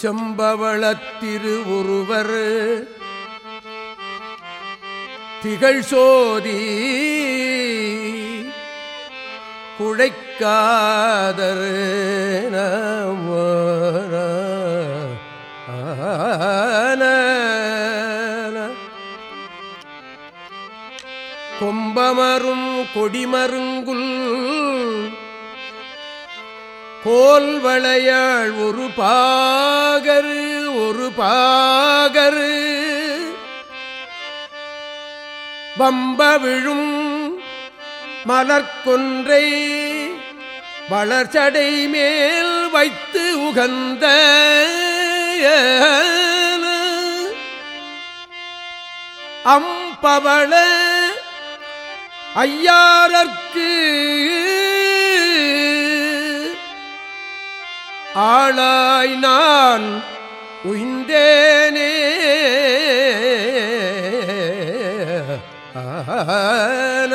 செம்பவளத்திரு ஒருவர் திகழ் சோதி குழைக்காதர் கொம்பமரும் கொடிமருங்குல் கோல் வளையாள் ஒரு பா ஒரு பாகரு. வம்ப விழும் மலர்கொன்றை வளர்ச்சடை மேல் வைத்து உகந்த அம்பவள ஐயாரற்கு ஆளாய் நான் உயிந்தேனே ஆன